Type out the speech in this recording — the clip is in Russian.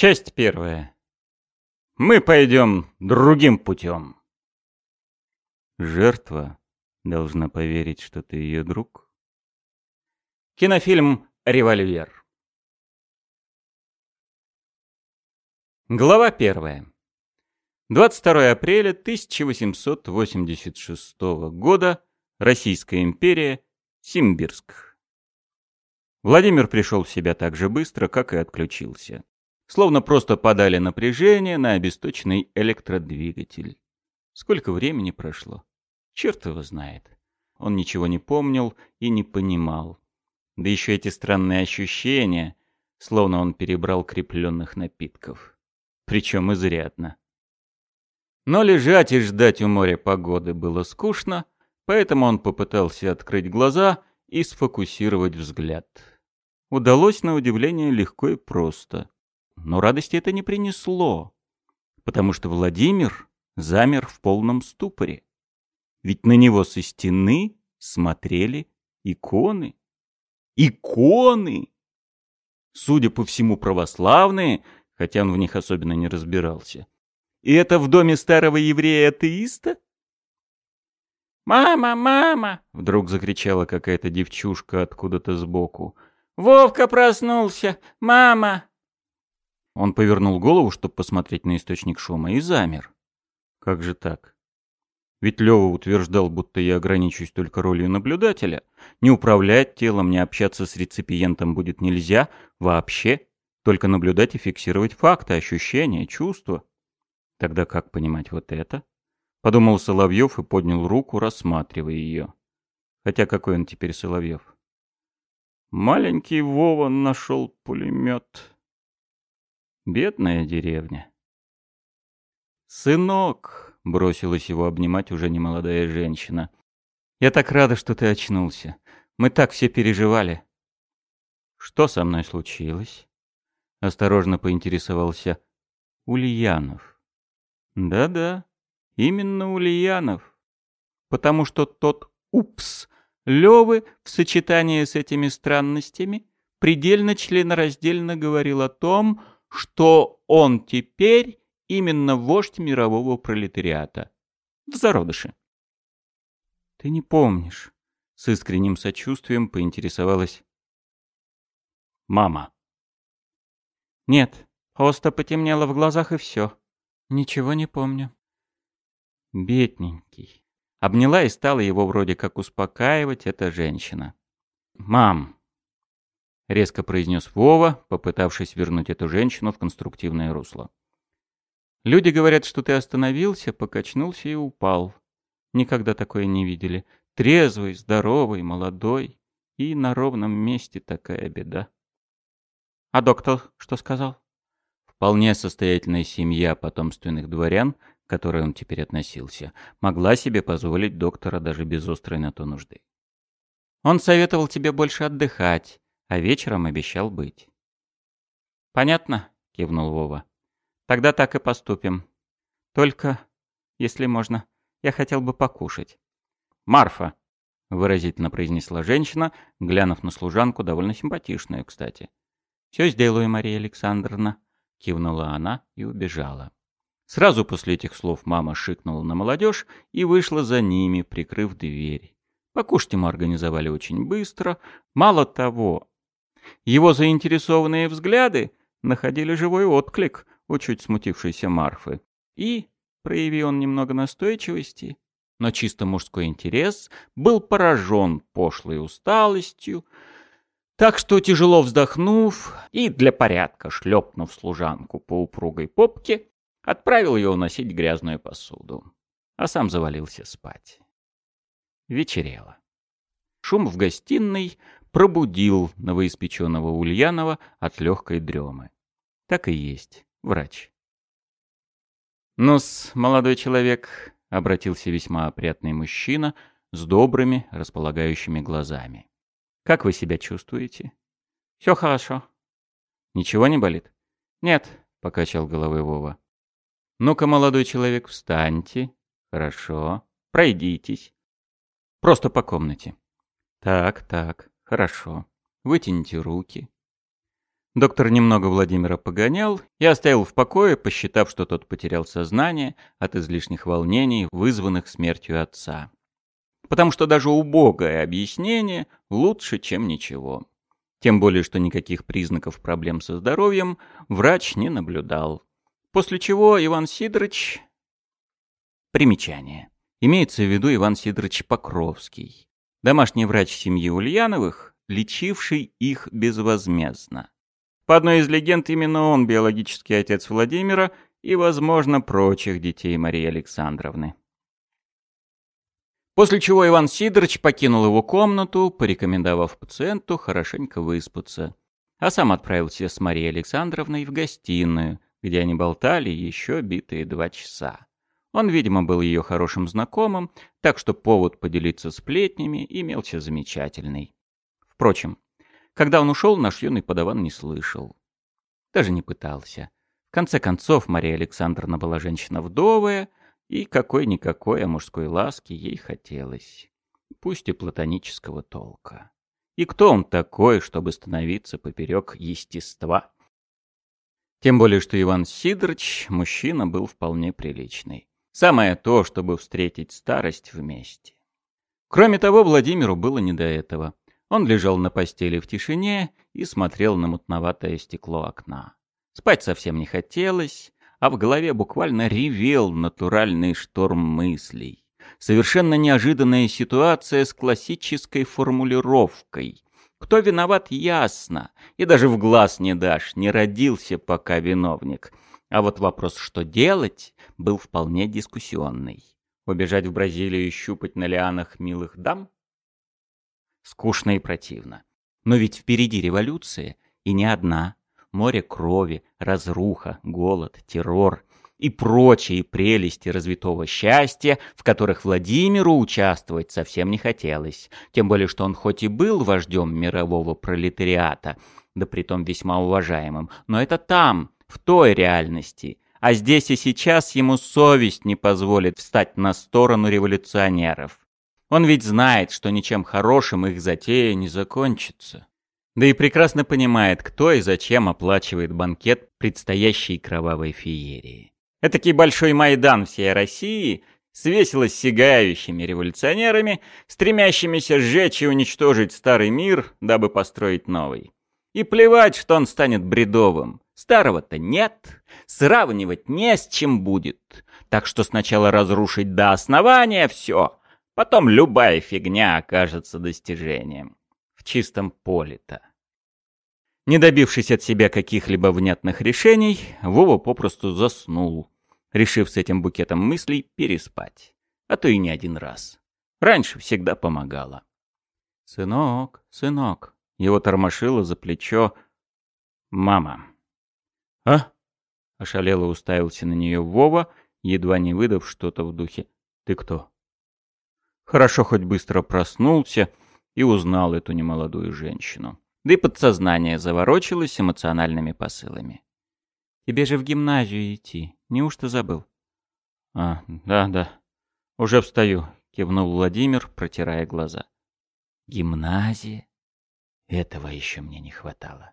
Часть первая. Мы пойдем другим путем. Жертва должна поверить, что ты ее друг. Кинофильм «Револьвер». Глава первая. 22 апреля 1886 года. Российская империя. Симбирск. Владимир пришел в себя так же быстро, как и отключился. Словно просто подали напряжение на обесточенный электродвигатель. Сколько времени прошло? Черт его знает. Он ничего не помнил и не понимал. Да еще эти странные ощущения, словно он перебрал крепленных напитков. Причем изрядно. Но лежать и ждать у моря погоды было скучно, поэтому он попытался открыть глаза и сфокусировать взгляд. Удалось на удивление легко и просто. Но радости это не принесло, потому что Владимир замер в полном ступоре. Ведь на него со стены смотрели иконы. Иконы! Судя по всему, православные, хотя он в них особенно не разбирался. И это в доме старого еврея-атеиста? «Мама, мама!» — вдруг закричала какая-то девчушка откуда-то сбоку. «Вовка проснулся! Мама!» Он повернул голову, чтобы посмотреть на источник шума, и замер. Как же так? Ведь Лёва утверждал, будто я ограничусь только ролью наблюдателя. Не управлять телом, не общаться с реципиентом будет нельзя вообще. Только наблюдать и фиксировать факты, ощущения, чувства. Тогда как понимать вот это? Подумал Соловьев и поднял руку, рассматривая ее. Хотя какой он теперь Соловьев? Маленький Вова нашел пулемет. Бедная деревня. «Сынок!» — бросилась его обнимать уже немолодая женщина. «Я так рада, что ты очнулся. Мы так все переживали». «Что со мной случилось?» — осторожно поинтересовался Ульянов. «Да-да, именно Ульянов. Потому что тот «упс» Лёвы в сочетании с этими странностями предельно членораздельно говорил о том, что он теперь именно вождь мирового пролетариата. В зародыше. Ты не помнишь. С искренним сочувствием поинтересовалась мама. Нет, просто потемнело в глазах и все. Ничего не помню. Бедненький. Обняла и стала его вроде как успокаивать эта женщина. «Мам, — резко произнес Вова, попытавшись вернуть эту женщину в конструктивное русло. «Люди говорят, что ты остановился, покачнулся и упал. Никогда такое не видели. Трезвый, здоровый, молодой. И на ровном месте такая беда». «А доктор что сказал?» Вполне состоятельная семья потомственных дворян, к которой он теперь относился, могла себе позволить доктора даже без острой на то нужды. «Он советовал тебе больше отдыхать» а вечером обещал быть. «Понятно?» — кивнул Вова. «Тогда так и поступим. Только, если можно, я хотел бы покушать». «Марфа!» — выразительно произнесла женщина, глянув на служанку, довольно симпатичную, кстати. «Все сделаю, Мария Александровна», — кивнула она и убежала. Сразу после этих слов мама шикнула на молодежь и вышла за ними, прикрыв дверь. Покушать ему организовали очень быстро. Мало того, его заинтересованные взгляды находили живой отклик у чуть смутившейся Марфы. И, проявил он немного настойчивости, но чисто мужской интерес был поражен пошлой усталостью, так что, тяжело вздохнув и для порядка шлепнув служанку по упругой попке, отправил ее уносить грязную посуду, а сам завалился спать. Вечерело. Шум в гостиной пробудил новоиспеченного Ульянова от легкой дремы. Так и есть, врач. «Ну-с, молодой человек», — обратился весьма опрятный мужчина с добрыми, располагающими глазами. «Как вы себя чувствуете?» «Все хорошо». «Ничего не болит?» «Нет», — покачал головой Вова. «Ну-ка, молодой человек, встаньте. Хорошо. Пройдитесь. Просто по комнате. Так, так. Хорошо. Вытяните руки. Доктор немного Владимира погонял и оставил в покое, посчитав, что тот потерял сознание от излишних волнений, вызванных смертью отца. Потому что даже убогое объяснение лучше, чем ничего. Тем более, что никаких признаков проблем со здоровьем врач не наблюдал. После чего Иван Сидорович... Примечание. Имеется в виду Иван Сидорович Покровский, домашний врач семьи Ульяновых, лечивший их безвозмездно. По одной из легенд, именно он биологический отец Владимира и, возможно, прочих детей Марии Александровны. После чего Иван Сидорович покинул его комнату, порекомендовав пациенту хорошенько выспаться, а сам отправился с Марией Александровной в гостиную, где они болтали еще битые два часа. Он, видимо, был ее хорошим знакомым, так что повод поделиться сплетнями имелся замечательный. Впрочем, когда он ушел, наш юный подаван не слышал. Даже не пытался. В конце концов, Мария Александровна была женщина вдовая, и какой-никакой, а мужской ласки ей хотелось. Пусть и платонического толка. И кто он такой, чтобы становиться поперек естества? Тем более, что Иван Сидорович мужчина был вполне приличный. Самое то, чтобы встретить старость вместе. Кроме того, Владимиру было не до этого. Он лежал на постели в тишине и смотрел на мутноватое стекло окна. Спать совсем не хотелось, а в голове буквально ревел натуральный шторм мыслей. Совершенно неожиданная ситуация с классической формулировкой. Кто виноват, ясно, и даже в глаз не дашь, не родился пока виновник. А вот вопрос, что делать, был вполне дискуссионный. Убежать в Бразилию и щупать на лианах милых дам? скучно и противно. Но ведь впереди революция, и не одна. Море крови, разруха, голод, террор и прочие прелести развитого счастья, в которых Владимиру участвовать совсем не хотелось. Тем более, что он хоть и был вождем мирового пролетариата, да притом весьма уважаемым, но это там, в той реальности. А здесь и сейчас ему совесть не позволит встать на сторону революционеров. Он ведь знает, что ничем хорошим их затея не закончится. Да и прекрасно понимает, кто и зачем оплачивает банкет предстоящей кровавой феерии. Этакий большой Майдан всей России с весело сигающими революционерами, стремящимися сжечь и уничтожить старый мир, дабы построить новый. И плевать, что он станет бредовым. Старого-то нет, сравнивать не с чем будет. Так что сначала разрушить до основания все, Потом любая фигня окажется достижением. В чистом поле-то. Не добившись от себя каких-либо внятных решений, Вова попросту заснул, решив с этим букетом мыслей переспать. А то и не один раз. Раньше всегда помогало. «Сынок, сынок!» Его тормошило за плечо мама. «А?» — ошалело уставился на нее Вова, едва не выдав что-то в духе. «Ты кто?» Хорошо хоть быстро проснулся и узнал эту немолодую женщину. Да и подсознание заворочилось эмоциональными посылами. «Тебе же в гимназию идти. Неужто забыл?» «А, да, да. Уже встаю», — кивнул Владимир, протирая глаза. «Гимназия? Этого еще мне не хватало».